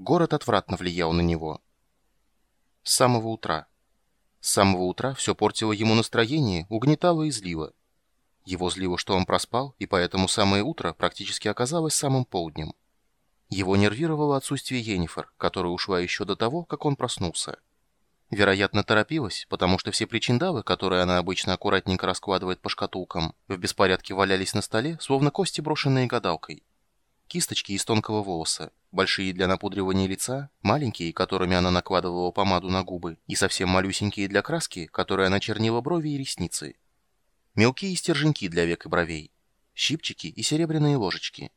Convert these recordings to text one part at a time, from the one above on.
город отвратно влиял на него. С самого утра. С самого утра все портило ему настроение, угнетало и злило. Его злило, что он проспал, и поэтому самое утро практически оказалось самым полднем. Его нервировало отсутствие Йеннифер, которая ушла еще до того, как он проснулся. Вероятно, торопилась, потому что все причиндалы, которые она обычно аккуратненько раскладывает по шкатулкам, в беспорядке валялись на столе, словно кости, брошенные гадалкой. Кисточки из тонкого волоса, большие для напудривания лица, маленькие, которыми она накладывала помаду на губы, и совсем малюсенькие для краски, которой она чернила брови и ресницы. Мелкие стерженьки для век и бровей, щипчики и серебряные ложечки.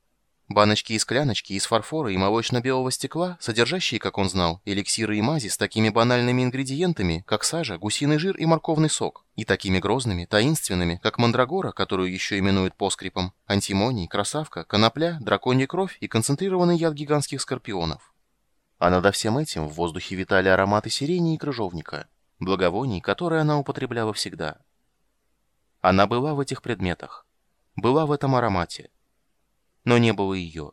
Баночки и скляночки из фарфора и молочно-белого стекла, содержащие, как он знал, эликсиры и мази с такими банальными ингредиентами, как сажа, гусиный жир и морковный сок, и такими грозными, таинственными, как мандрагора, которую еще именуют поскрипом, антимоний, красавка, конопля, драконья кровь и концентрированный яд гигантских скорпионов. А над всем этим в воздухе витали ароматы сирени и крыжовника, благовоний, которые она употребляла всегда. Она была в этих предметах, была в этом аромате но не было ее.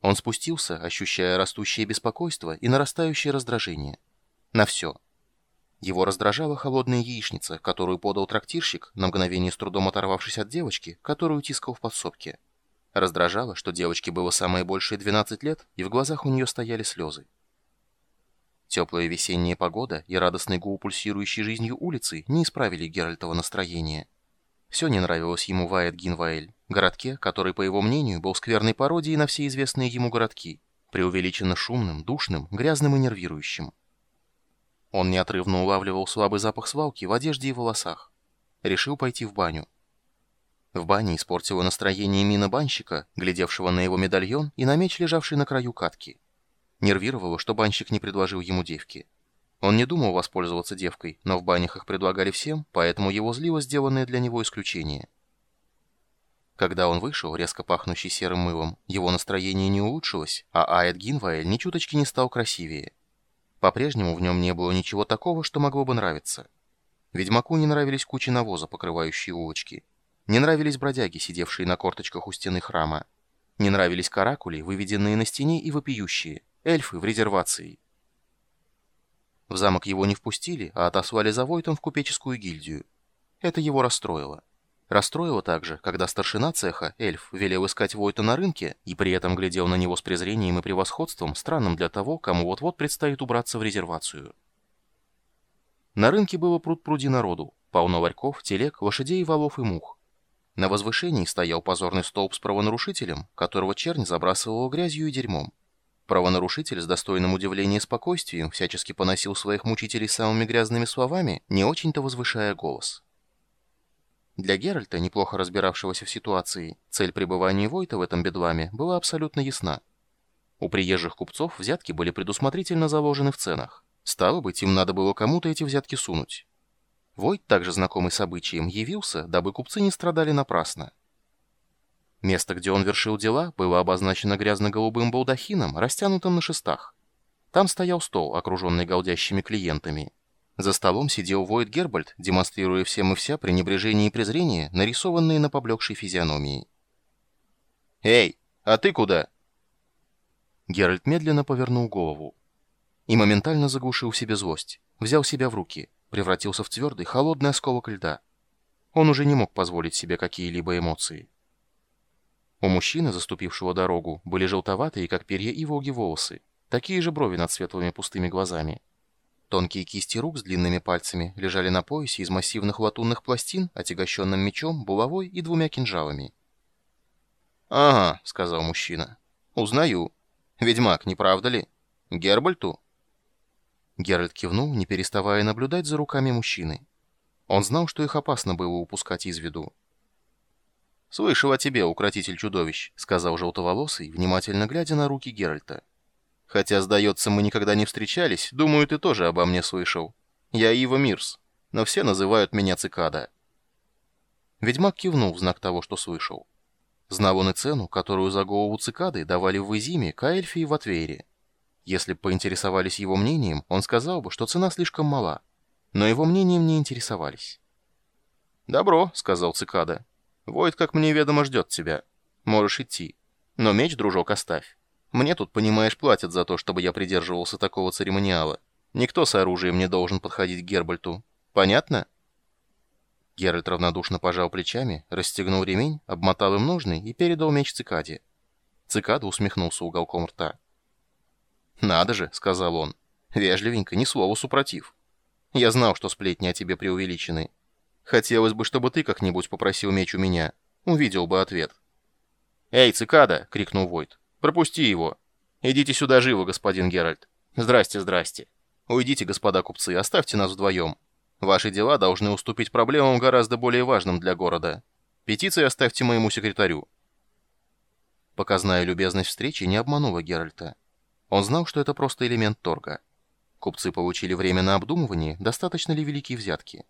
Он спустился, ощущая растущее беспокойство и нарастающее раздражение. На все. Его раздражала холодная яичница, которую подал трактирщик, на мгновение с трудом оторвавшись от девочки, которую тискал в подсобке. Раздражало, что девочке было самое большее 12 лет, и в глазах у нее стояли слезы. Теплая весенняя погода и радостный гул пульсирующей жизнью улицы не исправили Геральтова настроение. Все не нравилось ему в Аэт-Гинваэль, городке, который, по его мнению, был скверной пародией на все известные ему городки, преувеличенно шумным, душным, грязным и нервирующим. Он неотрывно улавливал слабый запах свалки в одежде и волосах. Решил пойти в баню. В бане испортило настроение мина банщика, глядевшего на его медальон и на меч, лежавший на краю катки. Нервировало, что банщик не предложил ему девки. Он не думал воспользоваться девкой, но в банях их предлагали всем, поэтому его злило сделанное для него исключение. Когда он вышел, резко пахнущий серым мылом, его настроение не улучшилось, а Аэт Гинваэль ни чуточки не стал красивее. По-прежнему в нем не было ничего такого, что могло бы нравиться. Ведьмаку не нравились кучи навоза, покрывающие улочки. Не нравились бродяги, сидевшие на корточках у стены храма. Не нравились каракули, выведенные на стене и вопиющие, эльфы в резервации. В замок его не впустили, а отослали за Войтом в купеческую гильдию. Это его расстроило. Расстроило также, когда старшина цеха, эльф, велел искать Войта на рынке и при этом глядел на него с презрением и превосходством, странным для того, кому вот-вот предстоит убраться в резервацию. На рынке было пруд-пруди народу, полно ларьков, телег, лошадей, валов и мух. На возвышении стоял позорный столб с правонарушителем, которого чернь забрасывала грязью и дерьмом. Правонарушитель с достойным удивлением спокойствием всячески поносил своих мучителей самыми грязными словами, не очень-то возвышая голос. Для Геральта, неплохо разбиравшегося в ситуации, цель пребывания Войта в этом бедламе была абсолютно ясна. У приезжих купцов взятки были предусмотрительно заложены в ценах. Стало быть, им надо было кому-то эти взятки сунуть. Войт, также знакомый с обычаем, явился, дабы купцы не страдали напрасно. Место, где он вершил дела, было обозначено грязно-голубым балдахином, растянутым на шестах. Там стоял стол, окруженный голдящими клиентами. За столом сидел Войд Гербальд, демонстрируя всем и вся пренебрежение и презрение, нарисованные на поблекшей физиономии. «Эй, а ты куда?» Геральт медленно повернул голову и моментально заглушил себе злость, взял себя в руки, превратился в твердый, холодный осколок льда. Он уже не мог позволить себе какие-либо эмоции. У мужчины, заступившего дорогу, были желтоватые, как перья и волги волосы, такие же брови над светлыми пустыми глазами. Тонкие кисти рук с длинными пальцами лежали на поясе из массивных латунных пластин, отягощенным мечом, булавой и двумя кинжалами. «Ага», — сказал мужчина. «Узнаю. Ведьмак, не правда ли? Гербальту?» Геральт кивнул, не переставая наблюдать за руками мужчины. Он знал, что их опасно было упускать из виду. «Слышал о тебе, укротитель чудовищ», — сказал желтоволосый, внимательно глядя на руки Геральта. «Хотя, сдается, мы никогда не встречались, думаю, ты тоже обо мне слышал. Я Ива Мирс, но все называют меня Цикада». Ведьмак кивнул в знак того, что слышал. Знал он и цену, которую за голову цикады давали в Изиме, Каэльфе и Ватвейре. Если бы поинтересовались его мнением, он сказал бы, что цена слишком мала. Но его мнением не интересовались. «Добро», — сказал цикада. Войд, как мне ведомо, ждет тебя. Можешь идти. Но меч, дружок, оставь. Мне тут, понимаешь, платят за то, чтобы я придерживался такого церемониала. Никто с оружием не должен подходить к Гербальту. Понятно?» Геральт равнодушно пожал плечами, расстегнул ремень, обмотал им ножны и передал меч цикаде. Цикада усмехнулся уголком рта. «Надо же», — сказал он, — «вежливенько, ни слова супротив. Я знал, что сплетни о тебе преувеличены. Хотелось бы, чтобы ты как-нибудь попросил меч у меня. Увидел бы ответ». «Эй, цикада!» — крикнул Войт. «Пропусти его! Идите сюда живо, господин Геральт! Здрасте, здрасте! Уйдите, господа купцы, оставьте нас вдвоем!» Ваши дела должны уступить проблемам гораздо более важным для города. Петиции оставьте моему секретарю». Показная любезность встречи не обманула Геральта. Он знал, что это просто элемент торга. Купцы получили время на обдумывание, достаточно ли великие взятки.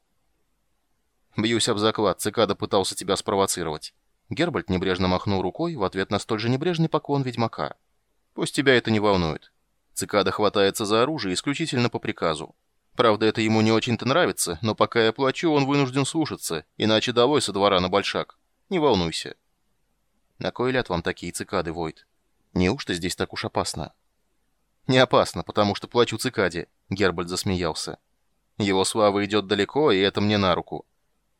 «Бьюсь об заклад, цикада пытался тебя спровоцировать». Гербальт небрежно махнул рукой в ответ на столь же небрежный поклон ведьмака. «Пусть тебя это не волнует. Цикада хватается за оружие исключительно по приказу. Правда, это ему не очень-то нравится, но пока я плачу, он вынужден слушаться, иначе долой со двора на большак. Не волнуйся. На кой ляд вам такие цикады, Войт? Неужто здесь так уж опасно? Не опасно, потому что плачу цикаде, Гербальд засмеялся. Его слава идет далеко, и это мне на руку.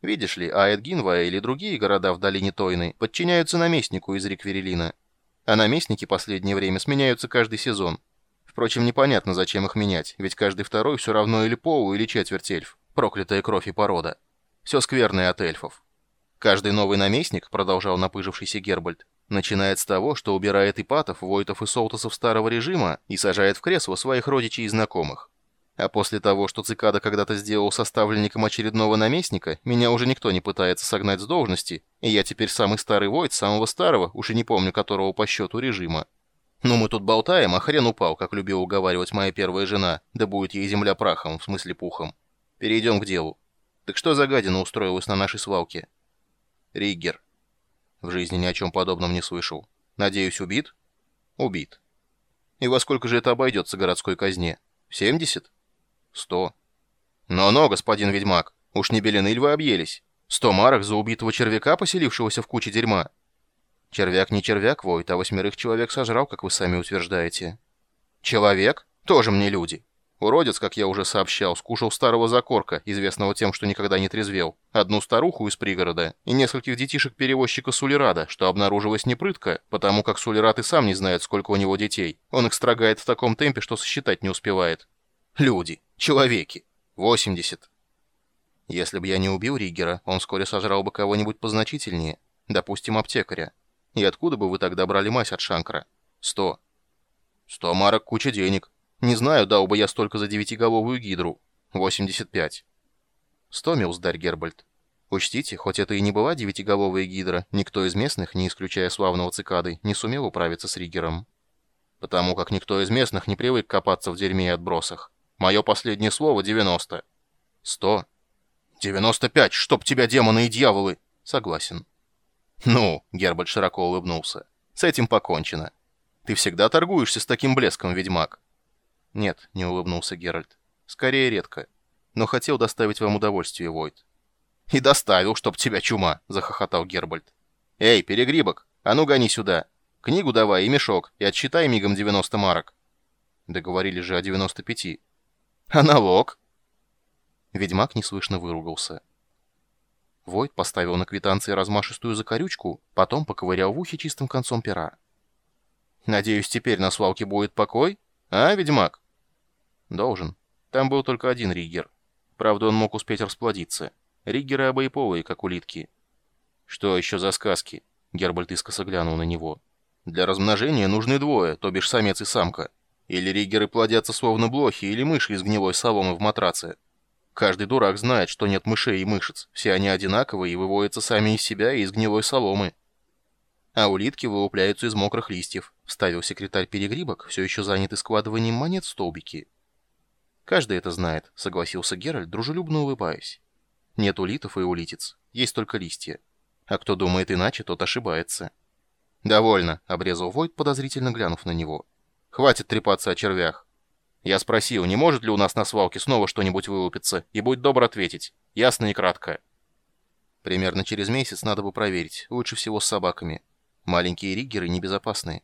Видишь ли, Аэдгинва или другие города в долине Тойны подчиняются наместнику из Рикверелина. А наместники последнее время сменяются каждый сезон. Впрочем, непонятно, зачем их менять, ведь каждый второй все равно или полу, или четверть эльф. Проклятая кровь и порода. Все скверное от эльфов. Каждый новый наместник, продолжал напыжившийся Гербальд, начинает с того, что убирает ипатов, войтов и солтосов старого режима и сажает в кресло своих родичей и знакомых. А после того, что Цикада когда-то сделал составленником очередного наместника, меня уже никто не пытается согнать с должности, и я теперь самый старый войт самого старого, уж и не помню которого по счету режима. «Ну, мы тут болтаем, а хрен упал, как любила уговаривать моя первая жена, да будет ей земля прахом, в смысле пухом. Перейдем к делу. Так что за гадина устроилась на нашей свалке?» «Риггер». В жизни ни о чем подобном не слышал. «Надеюсь, убит?» «Убит». «И во сколько же это обойдется городской казне? Семьдесят?» «Сто». «Но-но, господин ведьмак, уж не белены ль вы объелись? Сто марок за убитого червяка, поселившегося в куче дерьма?» Червяк не червяк воет, а восьмерых человек сожрал, как вы сами утверждаете. Человек? Тоже мне люди. Уродец, как я уже сообщал, скушал старого закорка, известного тем, что никогда не трезвел, одну старуху из пригорода и нескольких детишек-перевозчика Сулерада, что обнаружилось непрытко, потому как Сулерад и сам не знает, сколько у него детей. Он их строгает в таком темпе, что сосчитать не успевает. Люди. Человеки. 80. Если бы я не убил Риггера, он вскоре сожрал бы кого-нибудь позначительнее. Допустим, аптекаря. И откуда бы вы тогда брали мазь от Шанкара? Сто. Сто марок куча денег. Не знаю, дал бы я столько за девятиголовую гидру. Восемьдесят пять. Сто, милздарь Гербальд. Учтите, хоть это и не была девятиголовая гидра, никто из местных, не исключая славного цикады, не сумел управиться с Риггером. Потому как никто из местных не привык копаться в дерьме и отбросах. Мое последнее слово — девяносто. Сто. Девяносто пять, чтоб тебя демоны и дьяволы! Согласен. «Ну», — Гербальд широко улыбнулся, — «с этим покончено. Ты всегда торгуешься с таким блеском, ведьмак». «Нет», — не улыбнулся Геральт, — «скорее редко. Но хотел доставить вам удовольствие, Войт». «И доставил, чтоб тебя чума», — захохотал Гербальд. «Эй, перегрибок, а ну гони сюда. Книгу давай и мешок, и отсчитай мигом 90 марок». Договорились же о 95. «А налог?» Ведьмак неслышно выругался. Войт поставил на квитанции размашистую закорючку, потом поковырял в ухе чистым концом пера. «Надеюсь, теперь на свалке будет покой? А, ведьмак?» «Должен. Там был только один риггер. Правда, он мог успеть расплодиться. Риггеры обоеполые, как улитки». «Что еще за сказки?» Гербальд искоса глянул на него. «Для размножения нужны двое, то бишь самец и самка. Или риггеры плодятся словно блохи или мыши из гнилой соломы в матраце. Каждый дурак знает, что нет мышей и мышец. Все они одинаковые и выводятся сами из себя и из гнилой соломы. А улитки вылупляются из мокрых листьев, вставил секретарь Перегрибок, все еще занятый складыванием монет в столбики. Каждый это знает, согласился Геральт, дружелюбно улыбаясь. Нет улитов и улитиц, есть только листья. А кто думает иначе, тот ошибается. «Довольно», — обрезал Войт, подозрительно глянув на него. «Хватит трепаться о червях. Я спросил, не может ли у нас на свалке снова что-нибудь вылупиться, и будь добр ответить. Ясно и кратко. Примерно через месяц надо бы проверить, лучше всего с собаками. Маленькие риггеры небезопасные.